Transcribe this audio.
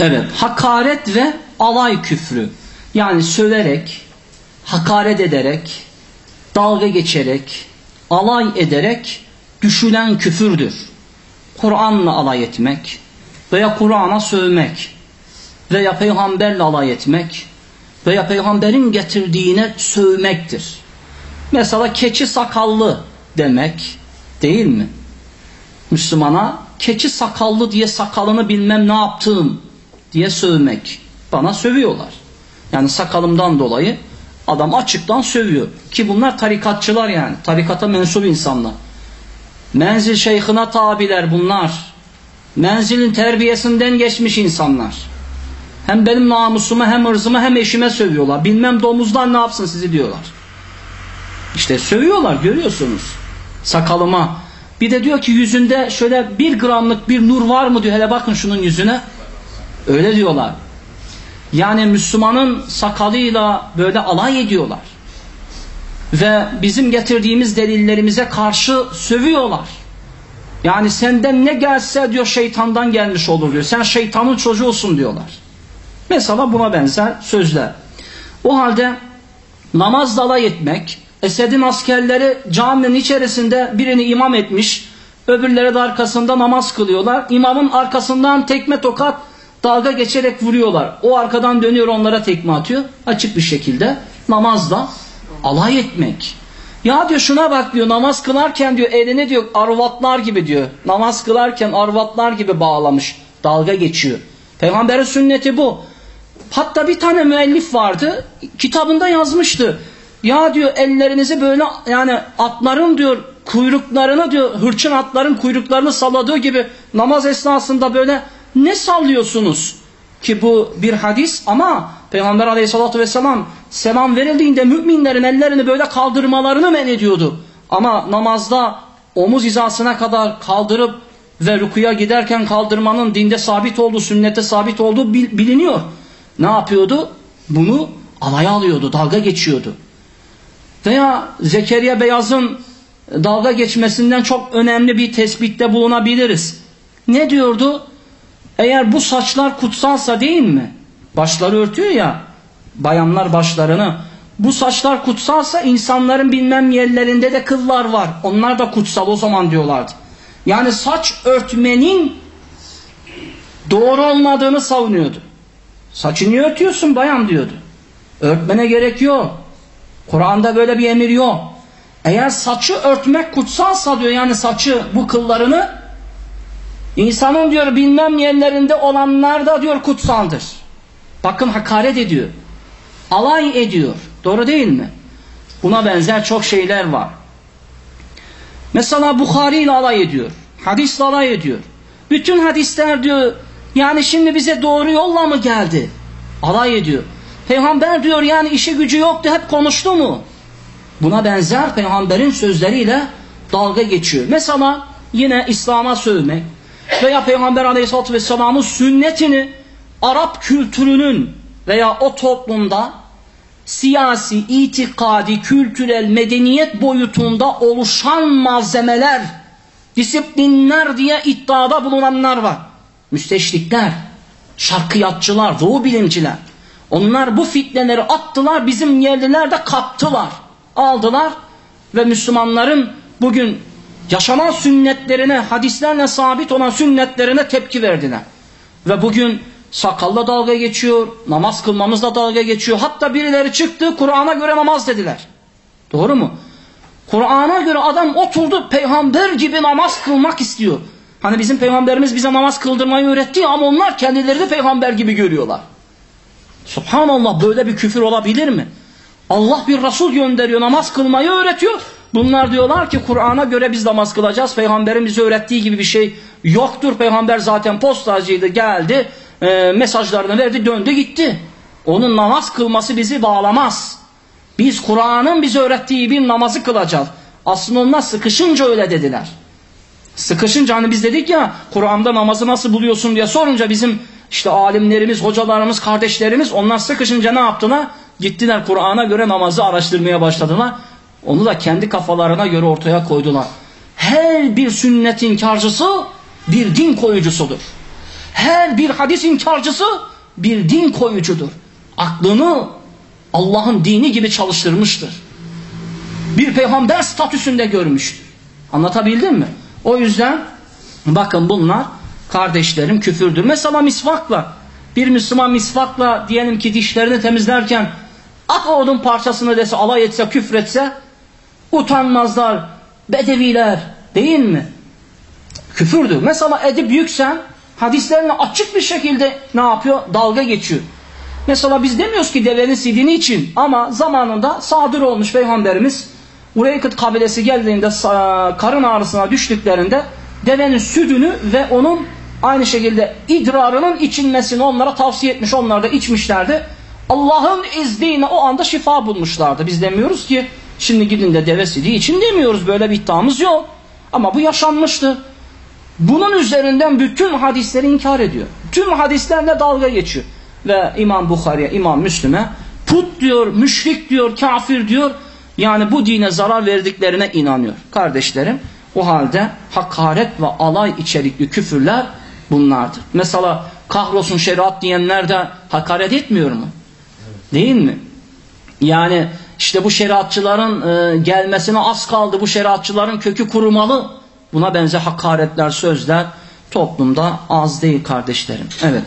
Evet, hakaret ve alay küfrü. Yani söverek, hakaret ederek, dalga geçerek, alay ederek düşülen küfürdür. Kur'an'la alay etmek veya Kur'an'a sövmek veya peygamberle alay etmek veya peygamberin getirdiğine sövmektir. Mesela keçi sakallı demek değil mi? Müslümana keçi sakallı diye sakalını bilmem ne yaptığım diye sövmek. Bana sövüyorlar. Yani sakalımdan dolayı adam açıktan sövüyor. Ki bunlar tarikatçılar yani. Tarikata mensup insanlar. Menzil şeyhine tabiler bunlar. Menzilin terbiyesinden geçmiş insanlar. Hem benim namusuma hem ırzıma hem eşime sövüyorlar. Bilmem domuzdan ne yapsın sizi diyorlar. İşte sövüyorlar görüyorsunuz. Sakalıma. Bir de diyor ki yüzünde şöyle bir gramlık bir nur var mı diyor. Hele bakın şunun yüzüne. Öyle diyorlar. Yani Müslümanın sakalıyla böyle alay ediyorlar. Ve bizim getirdiğimiz delillerimize karşı sövüyorlar. Yani senden ne gelse diyor şeytandan gelmiş olur diyor. Sen şeytanın çocuğusun diyorlar. Mesela buna benzer sözler. O halde namaz alay etmek, Esed'in askerleri caminin içerisinde birini imam etmiş, öbürleri de arkasında namaz kılıyorlar. İmamın arkasından tekme tokat dalga geçerek vuruyorlar. O arkadan dönüyor onlara tekme atıyor. Açık bir şekilde namazda alay etmek. Ya diyor şuna bak diyor namaz kılarken diyor elini diyor arvatlar gibi diyor. Namaz kılarken arvatlar gibi bağlamış. Dalga geçiyor. Peygamberin sünneti bu. Hatta bir tane müellif vardı. Kitabında yazmıştı. Ya diyor ellerinizi böyle yani atların diyor kuyruklarını diyor hırçın atların kuyruklarını salladığı gibi namaz esnasında böyle ne sallıyorsunuz? Ki bu bir hadis ama Peygamber aleyhissalatü vesselam selam verildiğinde müminlerin ellerini böyle kaldırmalarını men ediyordu. Ama namazda omuz hizasına kadar kaldırıp ve rukuya giderken kaldırmanın dinde sabit olduğu, sünnete sabit olduğu biliniyor. Ne yapıyordu? Bunu alaya alıyordu, dalga geçiyordu. Veya Zekeriya Beyaz'ın dalga geçmesinden çok önemli bir tespitte bulunabiliriz. Ne diyordu? Eğer bu saçlar kutsalsa değil mi? Başları örtüyor ya bayanlar başlarını. Bu saçlar kutsalsa insanların bilmem yerlerinde de kıllar var. Onlar da kutsal o zaman diyorlardı. Yani saç örtmenin doğru olmadığını savunuyordu. Saçını niye örtüyorsun bayan diyordu. Örtmene gerek yok. Kur'an'da böyle bir emir yok. Eğer saçı örtmek kutsalsa diyor yani saçı bu kıllarını insanın diyor bilmem yerlerinde olanlar da diyor kutsaldır. Bakın hakaret ediyor. Alay ediyor. Doğru değil mi? Buna benzer çok şeyler var. Mesela Bukhari ile alay ediyor. Hadisle alay ediyor. Bütün hadisler diyor yani şimdi bize doğru yolla mı geldi? Alay ediyor. Peygamber diyor yani işi gücü yoktu hep konuştu mu? Buna benzer peygamberin sözleriyle dalga geçiyor. Mesela yine İslam'a sövmek veya Peygamber aleyhissalatü vesselamın sünnetini Arap kültürünün veya o toplumda siyasi, itikadi, kültürel, medeniyet boyutunda oluşan malzemeler, disiplinler diye iddiada bulunanlar var. Müsteşrikler, şarkıyatçılar, doğu bilimciler. Onlar bu fitneleri attılar, bizim yerliler de kaptılar. Aldılar ve Müslümanların bugün yaşanan sünnetlerine, hadislerle sabit olan sünnetlerine tepki verdiler. Ve bugün sakalla dalga geçiyor, namaz kılmamızla dalga geçiyor. Hatta birileri çıktı, Kur'an'a göre namaz dediler. Doğru mu? Kur'an'a göre adam oturdu, peygamber gibi namaz kılmak istiyor. Hani bizim peygamberimiz bize namaz kıldırmayı öğretti ama onlar kendilerini peygamber gibi görüyorlar. Subhanallah böyle bir küfür olabilir mi? Allah bir Resul gönderiyor namaz kılmayı öğretiyor. Bunlar diyorlar ki Kur'an'a göre biz namaz kılacağız. Peygamberin öğrettiği gibi bir şey yoktur. Peygamber zaten postacıydı geldi e, mesajlarını verdi döndü gitti. Onun namaz kılması bizi bağlamaz. Biz Kur'an'ın bize öğrettiği bir namazı kılacağız. Aslında onlar sıkışınca öyle dediler. Sıkışınca hani biz dedik ya Kur'an'da namazı nasıl buluyorsun diye sorunca bizim işte alimlerimiz, hocalarımız, kardeşlerimiz onlar sıkışınca ne yaptılar? Gittiler Kur'an'a göre namazı araştırmaya başladılar. Onu da kendi kafalarına göre ortaya koydular. Her bir sünnetin karşısı bir din koyucusudur. Her bir hadis inkarcısı bir din koyucudur. Aklını Allah'ın dini gibi çalıştırmıştır. Bir peygamber statüsünde görmüştür. Anlatabildim mi? O yüzden bakın bunlar kardeşlerim küfürdür. Mesela misvakla bir Müslüman misvakla diyelim ki dişlerini temizlerken ah odun parçasını dese alay etse küfretse utanmazlar bedeviler değil mi? Küfürdür. Mesela Edip Yüksel hadislerini açık bir şekilde ne yapıyor? Dalga geçiyor. Mesela biz demiyoruz ki devenin sidini için ama zamanında sadır olmuş peygamberimiz Ureykıt kabilesi geldiğinde karın ağrısına düştüklerinde devenin sütünü ve onun aynı şekilde idrarının içilmesini onlara tavsiye etmiş. Onlar da içmişlerdi. Allah'ın izniyle o anda şifa bulmuşlardı. Biz demiyoruz ki şimdi gidin de deve sidiği için demiyoruz. Böyle bir iddiamız yok. Ama bu yaşanmıştı. Bunun üzerinden bütün hadisleri inkar ediyor. Tüm hadislerle dalga geçiyor. Ve İmam Bukhari'ye, İmam Müslüm'e put diyor, müşrik diyor, kafir diyor. Yani bu dine zarar verdiklerine inanıyor. Kardeşlerim o halde hakaret ve alay içerikli küfürler bunlardır. Mesela kahrolsun şeriat diyenler de hakaret etmiyor mu? Değil mi? Yani işte bu şeriatçıların e, gelmesine az kaldı. Bu şeriatçıların kökü kurumalı. Buna benzer hakaretler, sözler toplumda az değil kardeşlerim. Evet.